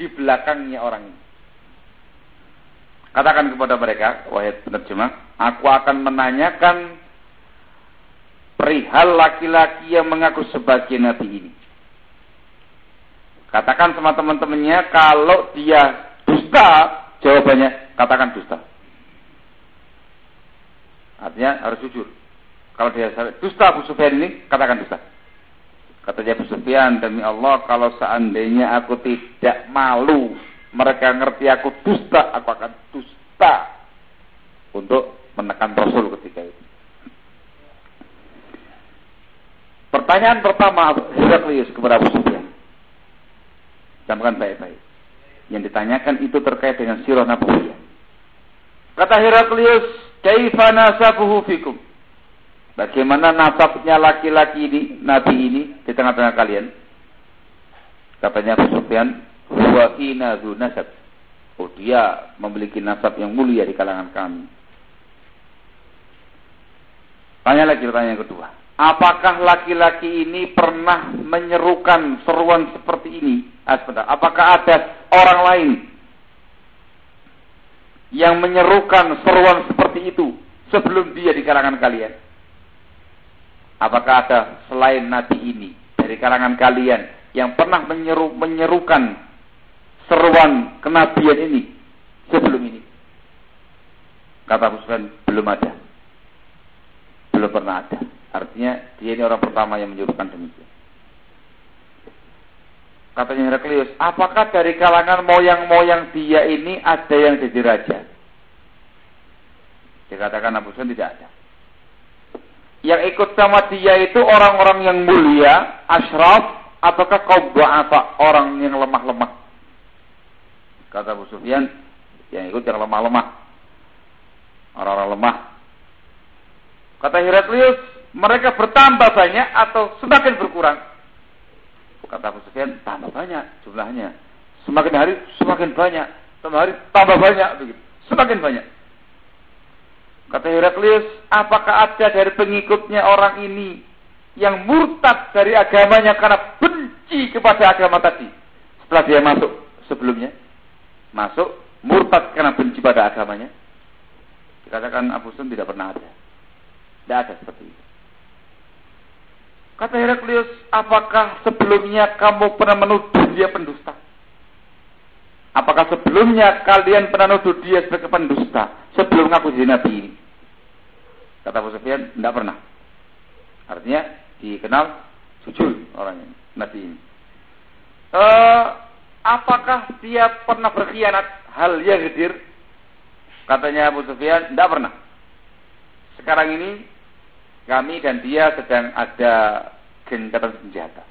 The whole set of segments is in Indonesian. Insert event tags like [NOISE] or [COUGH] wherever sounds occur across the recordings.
di belakangnya orang ini. Katakan kepada mereka, wahai penerjemah, aku akan menanyakan perihal laki-laki yang mengaku sebagai nabi ini. Katakan sama teman-temannya kalau dia dusta, jawabannya katakan dusta. Artinya harus jujur. Kalau dia dusta Abu Sufyan ini, katakan dusta. Katanya Abu Sufyan, demi Allah, kalau seandainya aku tidak malu, mereka ngerti aku dusta, aku akan dusta untuk menekan Rasul ketika itu. Pertanyaan pertama Heraklius kepada Abu Sufyan. Baik-baik. Yang ditanyakan itu terkait dengan sirah Nabi. Kata Heraklius, "Kaifa nasabuhu fikum?" Bagaimana nasabnya laki-laki ini, nabi ini di tengah-tengah kalian? Katanya Abu Sufyan, huwa inazu nasab. Oh, dia memiliki nasab yang mulia di kalangan kami. Tanya lagi pertanyaan kedua. Apakah laki-laki ini pernah menyerukan seruan seperti ini? Ah. Apakah ada orang lain yang menyerukan seruan seperti itu sebelum dia di kalangan kalian? Apakah ada selain Nabi ini dari kalangan kalian yang pernah menyeru, menyerukan seruan kenabian ini sebelum ini? Kata Abu belum ada. Belum pernah ada. Artinya dia ini orang pertama yang menyerukan demikian. Katanya Heraklius, apakah dari kalangan moyang-moyang dia ini ada yang jadi raja? Dikatakan Abu Sufyan tidak ada yang ikut sama dia itu orang-orang yang mulia, ashraf, ataukah kaum du'afa, orang yang lemah-lemah. Kata Abu Sufyan, yang ikut yang lemah-lemah. Orang-orang lemah. Kata Heraklius, mereka bertambah banyak atau semakin berkurang? Kata Abu Sufyan, tambah banyak jumlahnya. Semakin hari semakin banyak, semakin hari tambah banyak begitu. Semakin banyak. Kata Heraklius, apakah ada dari pengikutnya orang ini yang murtad dari agamanya karena benci kepada agama tadi? Setelah dia masuk sebelumnya, masuk murtad karena benci pada agamanya. Dikatakan Abu Sun tidak pernah ada. Tidak ada seperti itu. Kata Heraklius, apakah sebelumnya kamu pernah menuduh dia pendusta? Apakah sebelumnya kalian pernah menuduh dia sebagai pendusta sebelum ngaku jadi nabi? Kata Abu Sufyan, tidak pernah. Artinya dikenal jujur orang ini, nabi ini. E, apakah dia pernah berkhianat? Hal yang hadir? Katanya Abu Sufyan, tidak pernah. Sekarang ini kami dan dia sedang ada gencatan senjata.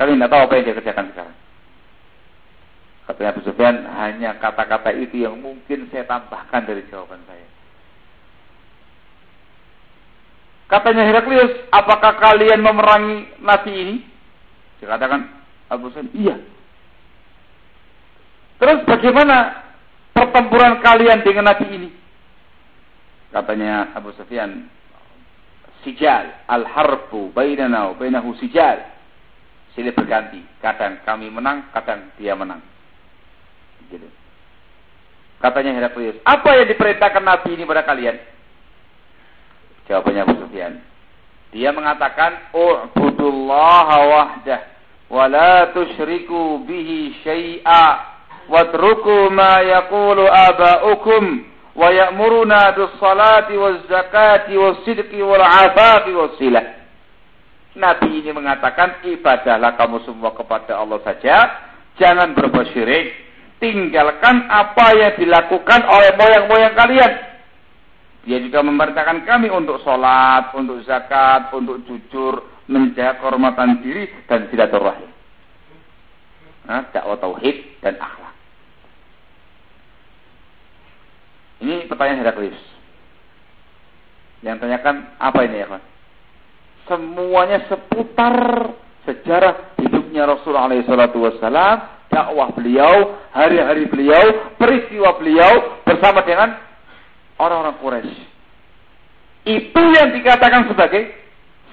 Kami tidak tahu apa yang dia kerjakan sekarang. Katanya Abu Sufyan, hanya kata-kata itu yang mungkin saya tambahkan dari jawaban saya. Katanya Heraklius, apakah kalian memerangi nabi ini? Dikatakan Abu Sufyan, iya. Terus bagaimana pertempuran kalian dengan nabi ini? Katanya Abu Sufyan, sijal, al-harbu bainana wa bainahu sijal. Silih berganti. Kadang kami menang, kadang dia menang. Gitu. Katanya Heraklius, apa yang diperintahkan Nabi ini pada kalian? Jawabannya Abu Sufyan. Dia mengatakan, "U'budullaha wahdah wa la tusyriku bihi syai'a watruku ma yaqulu aba'ukum wa ya'muruna bis salati waz zakati was sidqi wal afafi was silah." Nabi ini mengatakan, ibadahlah kamu semua kepada Allah saja, jangan berbuat syirik, tinggalkan apa yang dilakukan oleh moyang-moyang kalian dia juga memerintahkan kami untuk sholat, untuk zakat, untuk jujur, menjaga kehormatan diri dan silaturahim. Nah, dakwah tauhid dan akhlak. Ini pertanyaan Heraklius. Yang tanyakan apa ini ya kan? Semuanya seputar sejarah hidupnya Rasulullah SAW, dakwah beliau, hari-hari beliau, peristiwa beliau bersama dengan orang-orang Quraisy. Itu yang dikatakan sebagai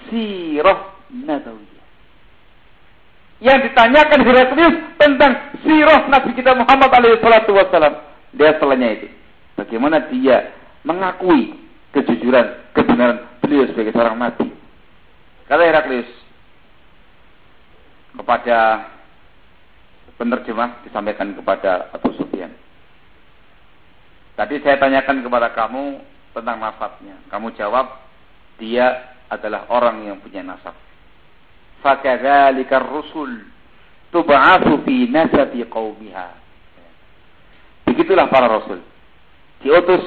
sirah nabawiyah. yang ditanyakan Heraklius tentang sirah Nabi kita Muhammad alaihi wasallam. Dia setelahnya itu. Bagaimana dia mengakui kejujuran, kebenaran beliau sebagai seorang nabi. Kata Heraklius kepada penerjemah disampaikan kepada Abu Sufyan. Tadi saya tanyakan kepada kamu tentang nasabnya. Kamu jawab, dia adalah orang yang punya nasab. Fakadzalika rusul tub'atsu fi nasabi qaumiha. Begitulah para rasul. Diutus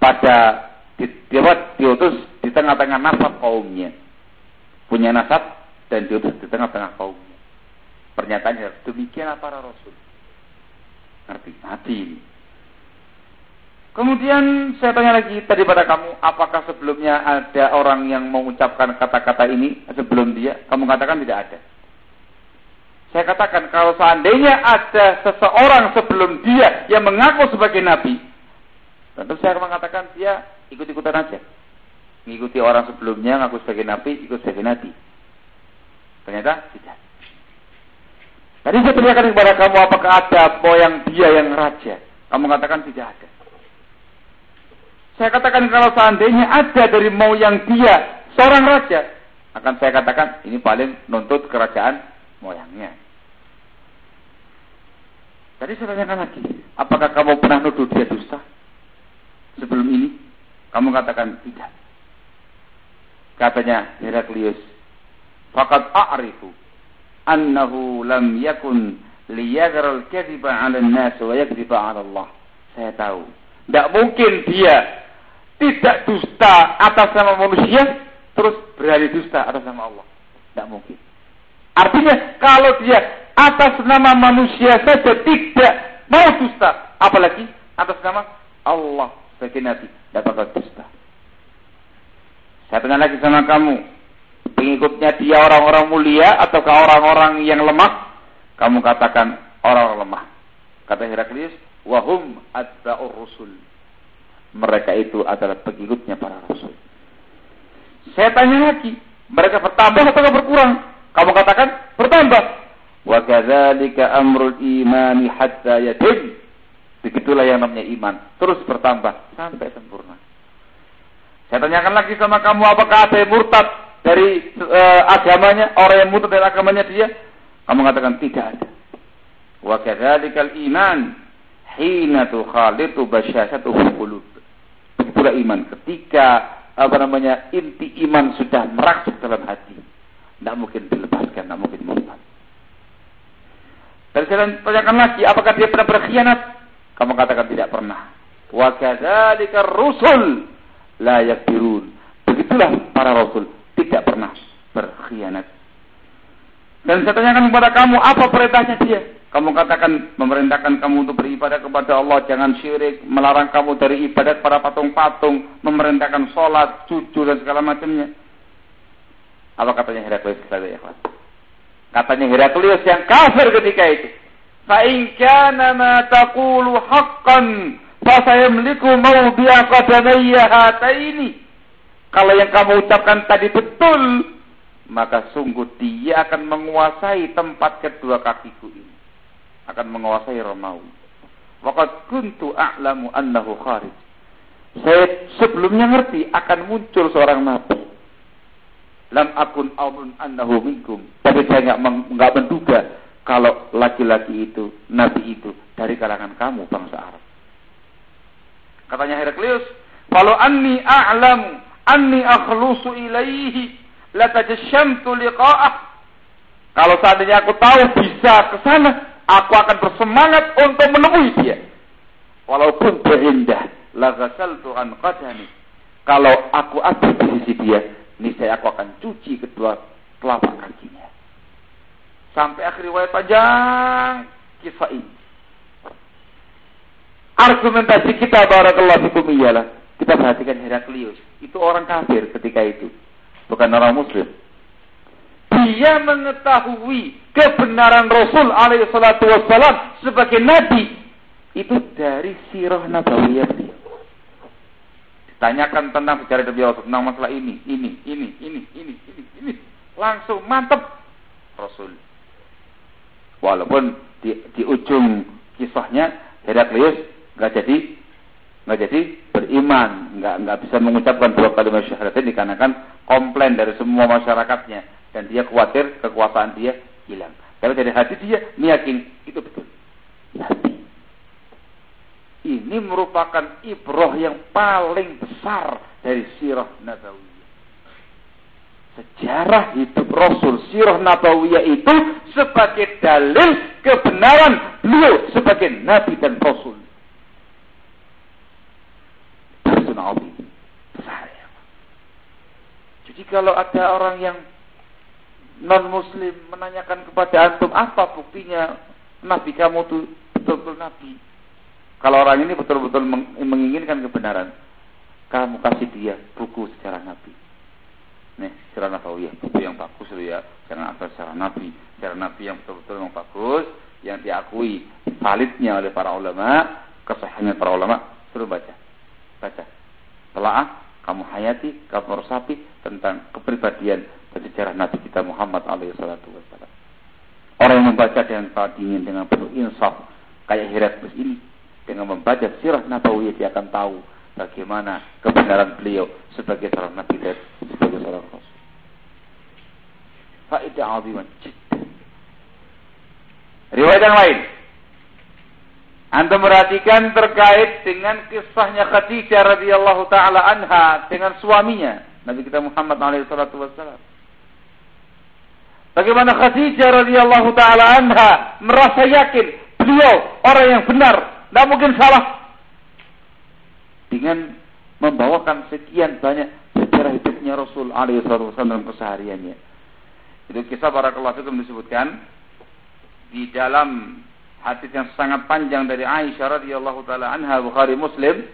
pada dibuat diutus di tengah-tengah nasab kaumnya. Punya nasab dan diutus di tengah-tengah kaumnya. Pernyataannya demikianlah para rasul. Ngerti? Hati ini. Kemudian saya tanya lagi tadi pada kamu, apakah sebelumnya ada orang yang mengucapkan kata-kata ini sebelum dia? Kamu katakan tidak ada. Saya katakan kalau seandainya ada seseorang sebelum dia yang mengaku sebagai nabi, tentu saya akan mengatakan dia ikut-ikutan aja. Mengikuti orang sebelumnya mengaku sebagai nabi, ikut sebagai nabi. Ternyata tidak. Tadi saya tanyakan kepada kamu apakah ada moyang dia yang raja? Kamu katakan tidak ada. Saya katakan kalau seandainya ada dari mau yang dia seorang raja, akan saya katakan ini paling nuntut kerajaan moyangnya. Tadi saya tanyakan lagi, apakah kamu pernah nuduh dia dusta sebelum ini? Kamu katakan tidak. Katanya Heraklius, fakat a'rifu annahu lam yakun liyadhara al-kadhiba 'ala an-nas wa yakdhiba 'ala Allah. Saya tahu. Tidak mungkin dia tidak dusta atas nama manusia, terus berani dusta atas nama Allah. Tidak mungkin. Artinya kalau dia atas nama manusia saja tidak mau dusta, apalagi atas nama Allah sebagai Nabi, tidak bakal dusta. Saya tanya lagi sama kamu, pengikutnya dia orang-orang mulia ataukah orang-orang yang lemah? Kamu katakan orang lemah. Kata Heraklius, wahum atba'ur rusul mereka itu adalah pengikutnya para rasul. Saya tanya lagi, mereka bertambah atau berkurang? Kamu katakan bertambah. Wa kadzalika amrul imani hatta yatim. Begitulah yang namanya iman, terus bertambah sampai sempurna. Saya tanyakan lagi sama kamu, apakah ada yang murtad dari uh, agamanya, orang yang murtad dari agamanya dia? Kamu katakan tidak ada. Wa kadzalikal iman hina tukhalitu basyasatuhu qulub pula iman ketika apa namanya inti iman sudah merasuk dalam hati. Tidak mungkin dilepaskan, tidak mungkin murtad. Dan saya tanyakan lagi, apakah dia pernah berkhianat? Kamu katakan tidak pernah. Wa kadzalika rusul la yakbirun. Begitulah para rasul tidak pernah berkhianat. Dan saya tanyakan kepada kamu, apa perintahnya dia? Kamu katakan memerintahkan kamu untuk beribadah kepada Allah, jangan syirik, melarang kamu dari ibadat para patung-patung, memerintahkan sholat, jujur dan segala macamnya. Apa katanya Heraklius ya Katanya Heraklius yang kafir ketika itu. Fa'in kana ma taqulu haqqan fasayamliku mawdi'a qadamayya hataini. Kalau yang kamu ucapkan tadi betul, maka sungguh dia akan menguasai tempat kedua kakiku ini akan menguasai Romawi. Waqad kuntu a'lamu annahu kharij. Saya sebelumnya ngerti akan muncul seorang nabi. Lam akun amun annahu minkum. Tapi saya nggak menduga kalau laki-laki itu, nabi itu dari kalangan kamu bangsa Arab. Katanya Heraklius, "Kalau anni a'lamu anni akhlusu ilaihi latajashamtu liqa'ah." Kalau seandainya aku tahu bisa ke sana, aku akan bersemangat untuk menemui dia. Walaupun berindah, lagasal Tuhan qadani. Kalau aku ada di sisi dia, niscaya aku akan cuci kedua telapak kakinya. Sampai akhir riwayat panjang kisah ini. Argumentasi kita barakallahu fikum iyalah. Kita perhatikan Heraklius. Itu orang kafir ketika itu. Bukan orang muslim dia mengetahui kebenaran Rasul alaihi salatu wassalam sebagai nabi itu dari sirah nabawiyah dia. Ditanyakan tentang sejarah Nabi Rasul tentang masalah ini, ini, ini, ini, ini, ini, ini. Langsung mantap Rasul Walaupun di, di ujung kisahnya Heraklius nggak jadi nggak jadi beriman, nggak nggak bisa mengucapkan dua kalimat syahadat dikarenakan komplain dari semua masyarakatnya dan dia khawatir kekuasaan dia hilang. Tapi dari hati dia meyakini itu betul. Hati. Ini merupakan ibroh yang paling besar dari sirah Nabawiyah. Sejarah hidup Rasul sirah Nabawiyah itu sebagai dalil kebenaran beliau sebagai Nabi dan Rasul. Darsun Besar ya. Jadi kalau ada orang yang non muslim menanyakan kepada antum apa buktinya nabi kamu itu betul-betul nabi? Kalau orang ini betul-betul menginginkan kebenaran kamu kasih dia buku sejarah nabi. Nih sejarah nabawiyah buku yang bagus loh ya. Jangan asal sejarah nabi sejarah nabi yang betul-betul yang bagus yang diakui validnya oleh para ulama kesahihannya para ulama. Suruh baca. Baca telah kamu hayati kamu resapi tentang kepribadian dan sejarah Nabi kita Muhammad alaihi salatu wassalam. Orang yang membaca dengan dingin dengan penuh insaf kayak Heraklius ini dengan membaca sirah Nabawiyah dia akan tahu bagaimana kebenaran beliau sebagai seorang nabi dan sebagai seorang rasul. Faedah aziman jiddan. Riwayat yang lain. Anda perhatikan terkait dengan kisahnya Khadijah radhiyallahu taala anha dengan suaminya Nabi kita Muhammad alaihi salatu wassalam. Bagaimana Khadijah radhiyallahu taala anha merasa yakin beliau orang yang benar, tidak mungkin salah. Dengan membawakan sekian banyak sejarah hidupnya Rasul alaihi wasallam dalam kesehariannya. Itu kisah para itu disebutkan di dalam hadis yang sangat panjang dari Aisyah radhiyallahu taala anha Bukhari Muslim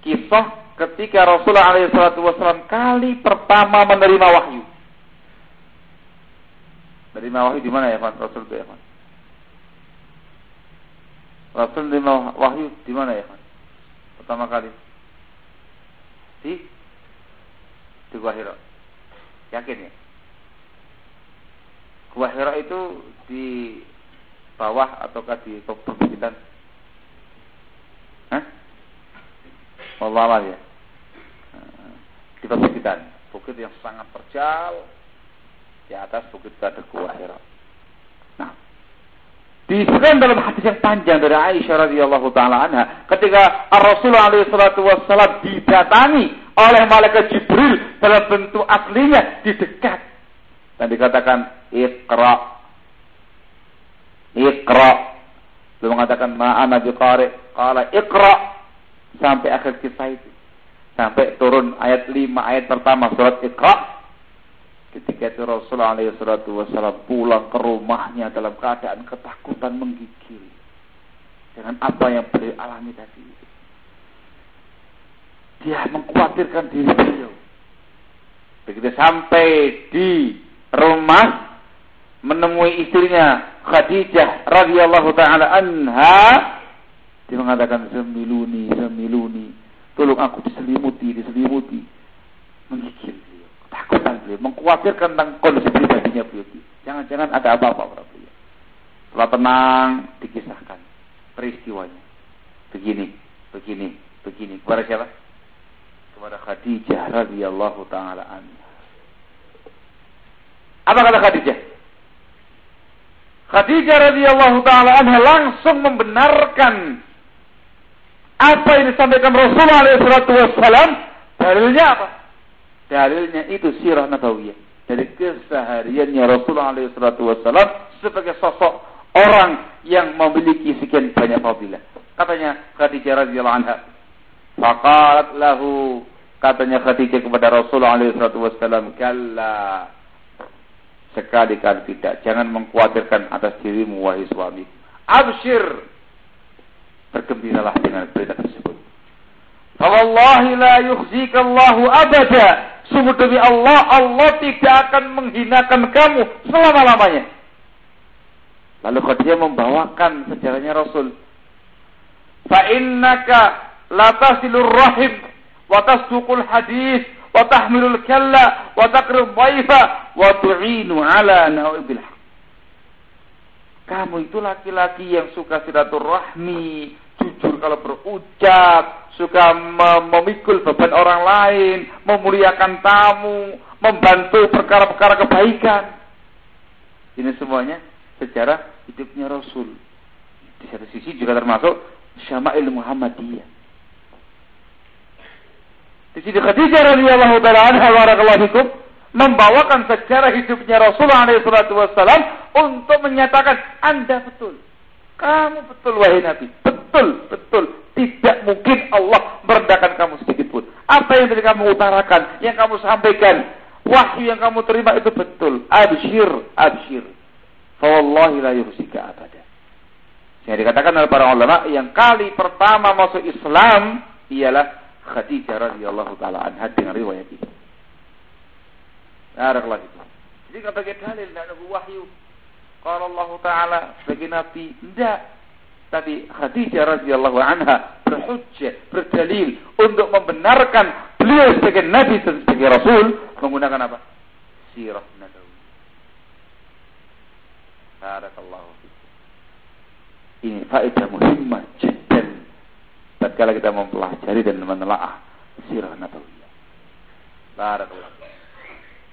kisah ketika Rasulullah wasallam kali pertama menerima wahyu. Dari wahyu di mana ya, Pak? Rasul itu ya, Pak? Rasul menerima wahyu di mana ya, Pak? Pertama kali. Di di Gua Hira. Yakin ya? Gua Hira itu di bawah ataukah di perbukitan? Hah? Allah ya. Di perbukitan. Bukit yang sangat terjal, di atas bukit Badr Gua Hira. Nah, disebutkan dalam hadis yang panjang dari Aisyah radhiyallahu taala anha ketika Rasulullah alaihi wasallam didatangi oleh malaikat Jibril dalam bentuk aslinya di dekat dan dikatakan Iqra Iqra Belum mengatakan ma'ana biqari qala Iqra sampai akhir kisah itu sampai turun ayat 5 ayat pertama surat Iqra Ketika itu Rasulullah SAW pulang ke rumahnya dalam keadaan ketakutan menggigil. Dengan apa yang beliau alami tadi. Dia mengkhawatirkan diri beliau. Begitu sampai di rumah menemui istrinya Khadijah radhiyallahu taala anha dia mengatakan semiluni semiluni tolong aku diselimuti diselimuti menggigil Takutan beliau, mengkhawatirkan tentang kondisi pribadinya beliau. Jangan-jangan ada apa-apa pada beliau. Setelah tenang, dikisahkan peristiwanya. Begini, begini, begini. Kepada siapa? Kepada Khadijah radhiyallahu taala anha. Apa kata Khadijah? Khadijah radhiyallahu taala anha langsung membenarkan apa yang disampaikan Rasulullah SAW. Dalilnya apa? Dalilnya itu sirah nabawiyah. Dari kesehariannya Rasulullah SAW sebagai sosok orang yang memiliki sekian banyak fadilah. Katanya Khadijah radhiyallahu anha. Faqalat lahu katanya Khadijah kepada Rasulullah SAW, "Kalla." Sekali-kali tidak. Jangan mengkhawatirkan atas dirimu wahai suami. Abshir. Bergembiralah dengan berita tersebut. Fawallahi la yukhzikallahu abada. Sungguh demi Allah, Allah tidak akan menghinakan kamu selama-lamanya. Lalu Khadijah membawakan sejarahnya Rasul. Fa'innaka la tasilur rahim wa tasduqul hadis wa kalla wa tu'inu ala na'ibil Kamu itu laki-laki yang suka silaturahmi, jujur kalau berucap, suka memikul beban orang lain, memuliakan tamu, membantu perkara-perkara kebaikan. Ini semuanya sejarah hidupnya Rasul. Di satu sisi juga termasuk Syama'il Muhammadiyah. Di sini Khadijah radhiyallahu taala anha barakallahu membawakan sejarah hidupnya Rasulullah SAW untuk menyatakan Anda betul. Kamu betul wahai Nabi. Betul, betul. Tidak mungkin Allah merendahkan kamu sedikit pun. Apa yang tadi kamu utarakan, yang kamu sampaikan, wahyu yang kamu terima itu betul. Abshir, abshir. Fawallahi la yuhsika abada. Yang dikatakan oleh para ulama, yang kali pertama masuk Islam ialah Khadijah radhiyallahu taala anha dengan riwayat itu. Barakallahu itu. Jadi sebagai dalil ada wahyu. Kalau Allah Taala sebagai Nabi tidak. Tapi Khadijah radhiyallahu anha berhujjah, berdalil untuk membenarkan beliau sebagai Nabi dan sebagai Rasul menggunakan apa? Sirah Nabawi. Barakallahu Ini faedah muhimmah tatkala kita mempelajari dan menelaah sirah Nabawiyah.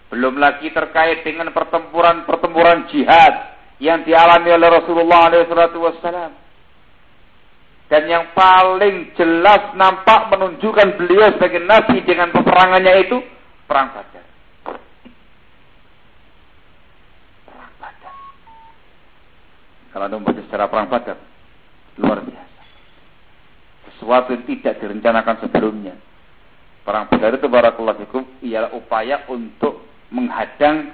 Belum lagi terkait dengan pertempuran-pertempuran jihad yang dialami oleh Rasulullah SAW. Dan yang paling jelas nampak menunjukkan beliau sebagai nabi dengan peperangannya itu perang Badar. Perang Badar. Kalau Anda membaca secara perang Badar, luar biasa. Sesuatu yang tidak direncanakan sebelumnya. Perang Badar itu barakallahu fikum ialah upaya untuk menghadang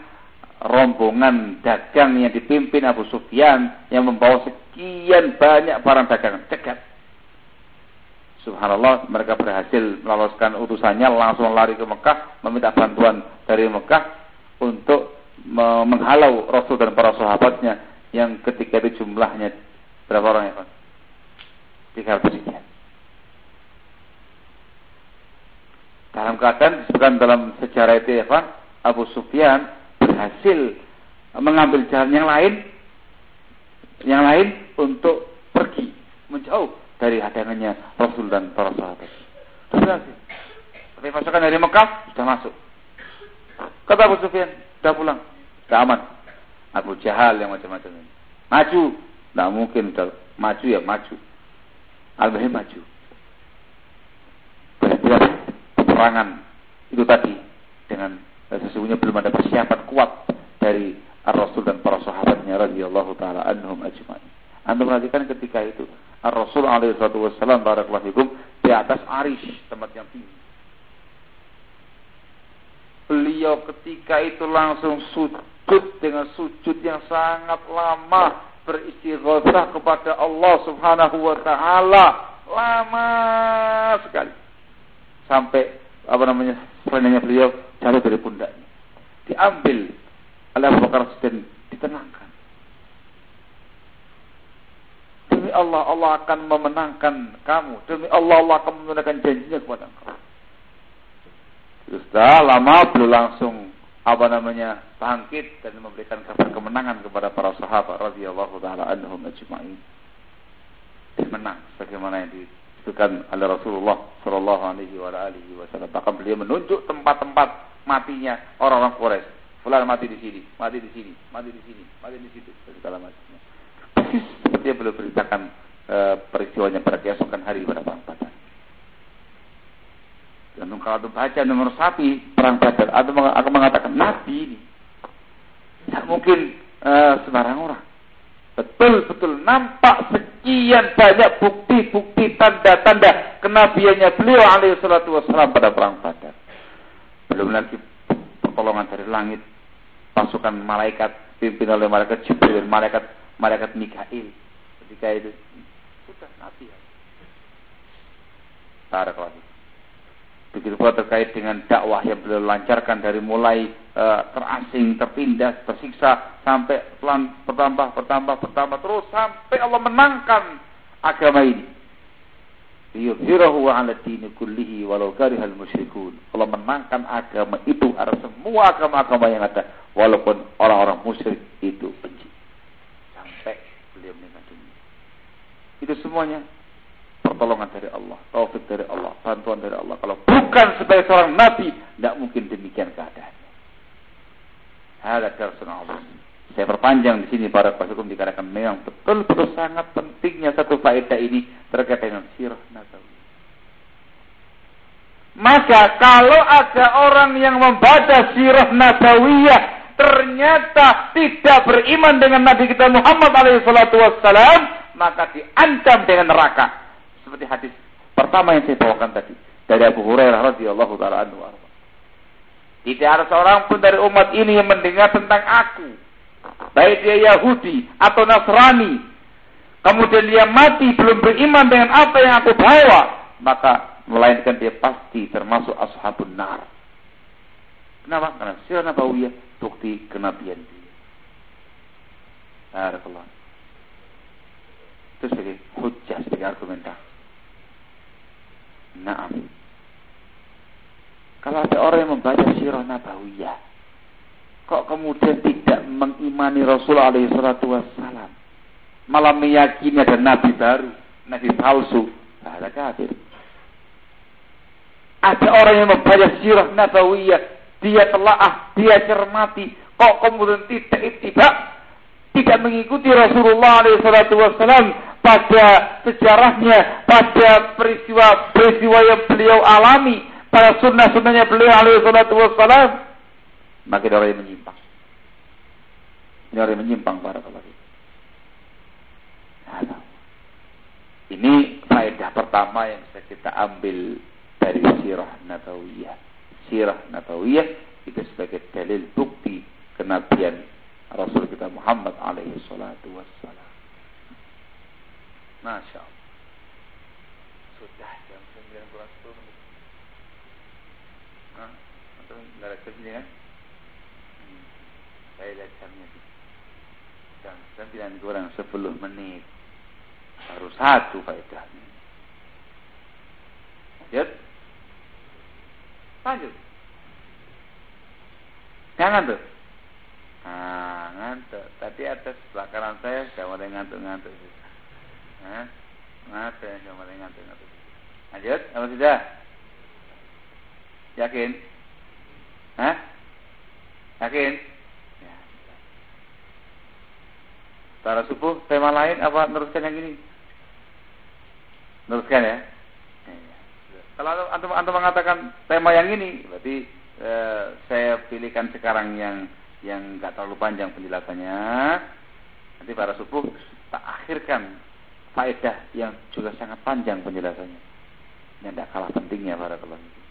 rombongan dagang yang dipimpin Abu Sufyan yang membawa sekian banyak barang dagangan cegat. Subhanallah mereka berhasil meloloskan utusannya langsung lari ke Mekah meminta bantuan dari Mekah untuk menghalau Rasul dan para sahabatnya yang ketika itu jumlahnya berapa orang ya Pak? Tiga sekian. Dalam keadaan disebutkan dalam sejarah itu ya Pak, Abu Sufyan berhasil mengambil jalan yang lain yang lain untuk pergi menjauh dari hadangannya Rasul dan para sahabat. Tapi pasukan dari Mekah sudah masuk. Kata Abu Sufyan, sudah pulang, sudah aman. Abu Jahal yang macam-macam ini. Maju, tidak mungkin maju ya maju. Al-Bahim maju. Peperangan itu tadi dengan sesungguhnya belum ada persiapan kuat dari Ar-Rasul dan para sahabatnya radhiyallahu taala anhum ajma'in. Anda perhatikan ketika itu Ar-Rasul alaihi wassalam barakallahu fikum di atas arish tempat yang tinggi. Beliau ketika itu langsung sujud dengan sujud yang sangat lama beristighatsah kepada Allah Subhanahu wa taala lama sekali. Sampai apa namanya? selendangnya beliau jatuh dari pundaknya. Diambil oleh Abu Bakar Siddiq, ditenangkan. Demi Allah, Allah akan memenangkan kamu. Demi Allah, Allah akan menunaikan janjinya kepada kamu. Sudah lama belum langsung apa namanya bangkit dan memberikan kabar kemenangan kepada para sahabat radhiyallahu taala anhum ajma'in. Menang sebagaimana yang di disebutkan oleh Rasulullah Shallallahu Alaihi Wasallam. Bahkan beliau menunjuk tempat-tempat matinya orang-orang Quraisy. Fulan mati di sini, mati di sini, mati di sini, mati di situ, segala macamnya. Persis seperti yang beliau beritakan e, peristiwanya pada keesokan hari pada perang Badar. Dan kalau baca nomor sapi perang Badar, aku mengatakan Nabi ini tidak mungkin e, sembarang orang. Betul-betul nampak sekian banyak bukti-bukti tanda-tanda kenabiannya beliau alaihi salatu wassalam pada perang Badar. Belum lagi pertolongan dari langit, pasukan malaikat pimpin oleh malaikat Jibril, malaikat malaikat Mikail. Ketika itu sudah nabi. Barakallahu Begitu pula terkait dengan dakwah yang beliau lancarkan dari mulai terasing, tertindas, tersiksa sampai pelan bertambah, bertambah, bertambah terus sampai Allah menangkan agama ini. Yuzhirahu ala dini kullihi walau karihal musyrikun. Allah menangkan agama itu atas semua agama-agama yang ada walaupun orang-orang musyrik itu benci. Sampai beliau meninggal dunia. Itu semuanya pertolongan dari Allah, taufik dari Allah, bantuan dari Allah. Kalau bukan sebagai seorang nabi, tidak mungkin demikian keadaannya. Ada Allah. Saya perpanjang di sini para pasukum dikarenakan memang betul-betul sangat pentingnya satu faedah ini terkait dengan sirah nabawi. Maka kalau ada orang yang membaca sirah nabawiyah ternyata tidak beriman dengan Nabi kita Muhammad SAW, maka diancam dengan neraka. Seperti hadis pertama yang saya bawakan tadi dari Abu Hurairah radhiyallahu taala anhu. Tidak ada seorang pun dari umat ini yang mendengar tentang aku baik dia Yahudi atau Nasrani, kemudian dia mati belum beriman dengan apa yang aku bawa, maka melainkan dia pasti termasuk ashabun nar. Kenapa? Karena sirah nabawiyah bukti kenabian dia. Barakallah. Itu sebagai hujah, sebagai argumentasi. Naam. Kalau ada orang yang membaca sirah nabawiyah, kok kemudian tidak mengimani Rasul alaihi salatu wassalam. Malah meyakini ada nabi baru, nabi palsu. Ada kafir. Ada orang yang membaca sirah nabawiyah, dia telah dia cermati, kok kemudian tidak itibak, tidak mengikuti Rasulullah salatu wassalam pada sejarahnya, pada peristiwa-peristiwa yang beliau alami, pada sunnah-sunnahnya beliau alaihi salatu wassalam, maka orang yang menyimpang. Ini orang yang menyimpang para nah, Ini faedah pertama yang bisa kita ambil dari sirah nabawiyah. Sirah nabawiyah itu sebagai dalil bukti kenabian Rasul kita Muhammad alaihi salatu wassalam. Masya Allah. Sudah jam 9 kurang 10 menit. Hah? Nggak ada kerja kan? Hmm. Saya jamnya jam 9 kurang 10 menit. Baru satu faedahnya. Lanjut. Lanjut. Jangan tuh. Nah, ngantuk. Tadi atas sebelah kanan saya sudah mulai ngantuk-ngantuk. Hah? Ngantuk, sudah mulai ngantuk-ngantuk. Lanjut, apa sudah? Yakin? Hah? Yakin? Tara subuh tema lain apa teruskan yang ini? Teruskan ya. Iya. Kalau antum antum mengatakan tema yang ini, berarti eh, saya pilihkan sekarang yang yang nggak terlalu panjang penjelasannya. Nanti para subuh tak akhirkan faedah yang juga sangat panjang penjelasannya. Yang tidak kalah pentingnya para keluarga.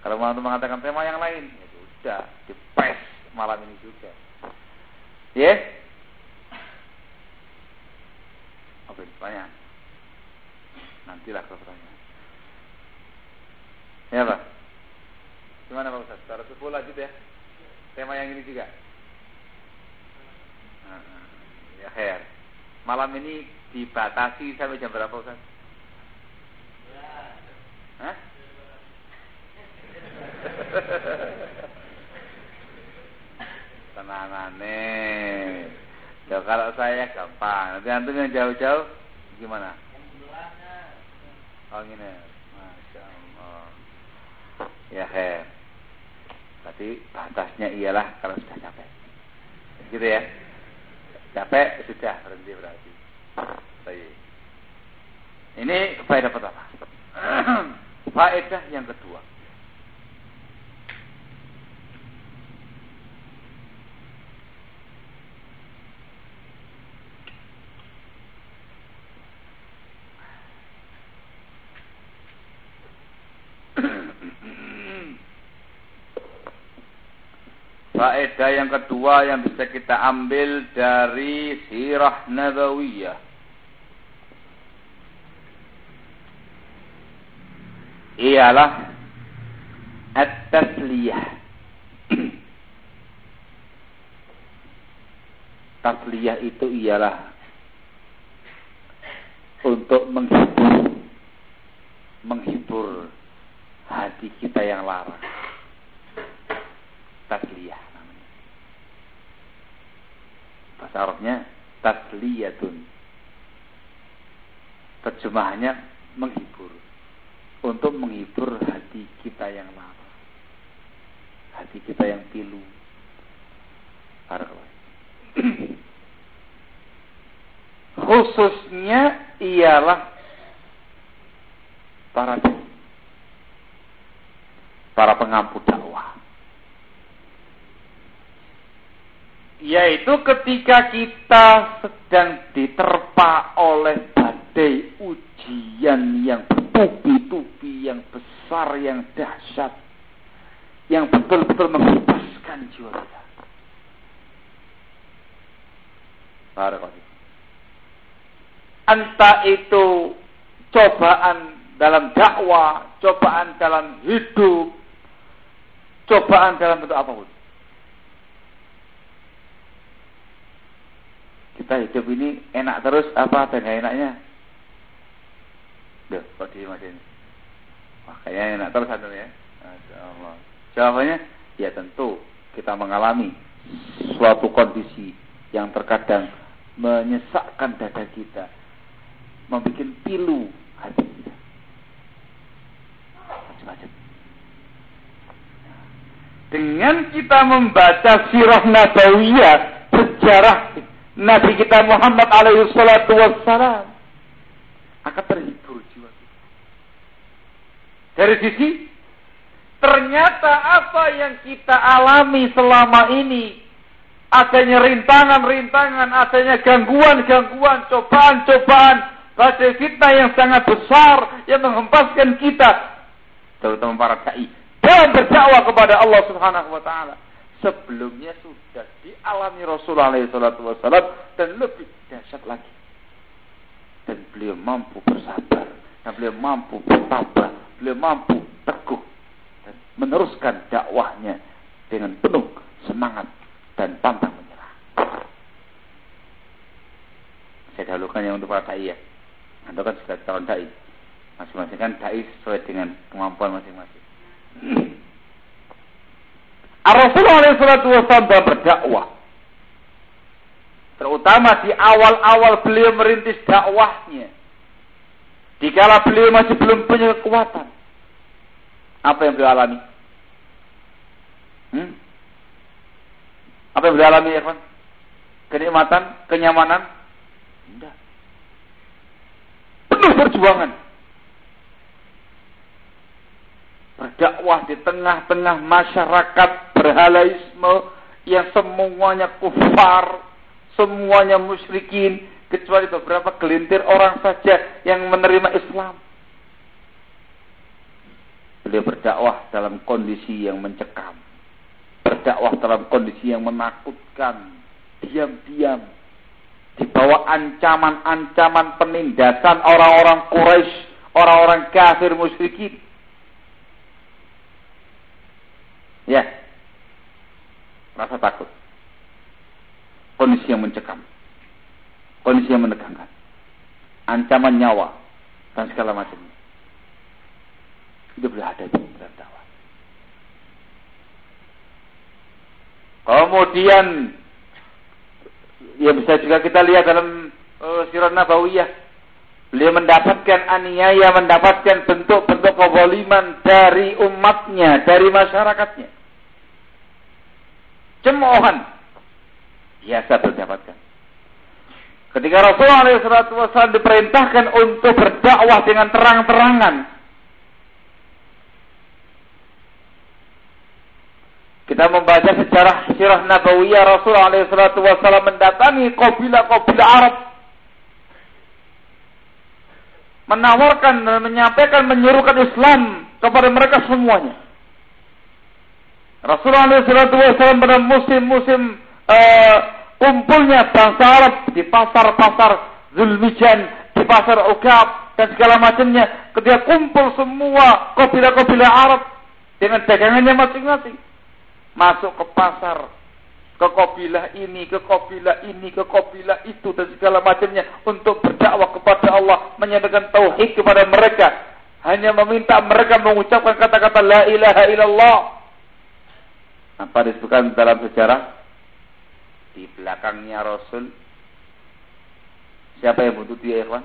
Kalau mau antum mengatakan tema yang lain, ya sudah dipes malam ini juga. Ya, yeah? Oke, pertanyaan. Nantilah ke pertanyaan. Ya Pak. Gimana Pak Ustaz? Secara subuh lanjut ya. Tema yang ini juga. Ya khair. Malam ini dibatasi sampai jam berapa Ustaz? Hah? [LAUGHS] Tenangane. Ya kalau saya gampang. Nanti antum yang jauh-jauh gimana? Oh gini. Masya Allah. Ya her. Tapi batasnya ialah kalau sudah capek. Gitu ya. Capek sudah berhenti berarti. Baik. Ini faedah pertama. [CLEARS THROAT] faedah yang kedua. Faedah yang kedua yang bisa kita ambil dari sirah nabawiyah. Ialah at-tasliyah. [CLEARS THROAT] Tasliyah itu ialah untuk menghibur menghibur hati kita yang lara. Tasliyah. Bahasa Arabnya tasliyatun. Terjemahannya menghibur. Untuk menghibur hati kita yang lama. Hati kita yang pilu. [CLEARS THROAT] Khususnya ialah para para pengampu dakwah. Yaitu ketika kita sedang diterpa oleh badai ujian yang bertubi-tubi, yang besar, yang dahsyat, yang betul-betul menghempaskan jiwa kita. Entah itu cobaan dalam dakwah, cobaan dalam hidup, cobaan dalam bentuk apa pun. Kita hidup ini enak terus apa dan gak enaknya? Duh, kok di mas ini? Wah, kayaknya enak terus satu ya. Allah. Jawabannya, ya tentu kita mengalami suatu kondisi yang terkadang menyesakkan dada kita, membuat pilu hati kita. Macam-macam. Dengan kita membaca sirah nabawiyah, sejarah Nabi kita Muhammad alaihi salatu wassalam, akan terhibur jiwa kita. Dari sisi ternyata apa yang kita alami selama ini adanya rintangan-rintangan, adanya gangguan-gangguan, cobaan-cobaan, badai fitnah yang sangat besar yang menghempaskan kita, terutama para dai dalam berdakwah kepada Allah Subhanahu wa taala. Sebelumnya sudah dialami Rasulullah SAW dan lebih dahsyat lagi. Dan beliau mampu bersabar, dan beliau mampu bertabah, beliau mampu teguh dan meneruskan dakwahnya dengan penuh semangat dan pantang menyerah. Saya dahulukan yang untuk para dai ya. Anda kan sudah calon dai. Masing-masing kan dai sesuai dengan kemampuan masing-masing. Rasulullah SAW berdakwah. Terutama di awal-awal beliau merintis dakwahnya. Dikala beliau masih belum punya kekuatan. Apa yang beliau alami? Hmm? Apa yang beliau alami, Irfan? Kenikmatan, kenyamanan? Tidak. Penuh perjuangan berdakwah di tengah-tengah masyarakat berhalaisme yang semuanya kufar, semuanya musyrikin, kecuali beberapa gelintir orang saja yang menerima Islam. Beliau berdakwah dalam kondisi yang mencekam. Berdakwah dalam kondisi yang menakutkan. Diam-diam. Di bawah ancaman-ancaman penindasan orang-orang Quraisy, orang-orang kafir musyrikin. Ya. Rasa takut. Kondisi yang mencekam. Kondisi yang menegangkan. Ancaman nyawa. Dan segala macamnya. Itu berada di dalam dakwah. Kemudian ya bisa juga kita lihat dalam uh, Sirat Nabawiyah Beliau mendapatkan aniaya, mendapatkan bentuk-bentuk kezaliman dari umatnya, dari masyarakatnya cemoohan biasa berdapatkan. Ketika Rasulullah SAW diperintahkan untuk berdakwah dengan terang-terangan, kita membaca sejarah sirah Nabawiyah Rasulullah SAW mendatangi kabilah-kabilah Arab menawarkan menyampaikan menyerukan Islam kepada mereka semuanya. Rasulullah SAW pada musim-musim uh, kumpulnya bangsa Arab di pasar-pasar Zulmijan, di pasar Ukab dan segala macamnya. Ketika kumpul semua kabilah-kabilah Arab dengan dagangannya masing-masing, masuk ke pasar, ke kabilah ini, ke kabilah ini, ke kabilah itu dan segala macamnya untuk berdakwah kepada Allah, menyampaikan tauhid kepada mereka, hanya meminta mereka mengucapkan kata-kata la ilaha illallah apa disebutkan dalam sejarah? Di belakangnya Rasul. Siapa yang butuh dia ikhwan?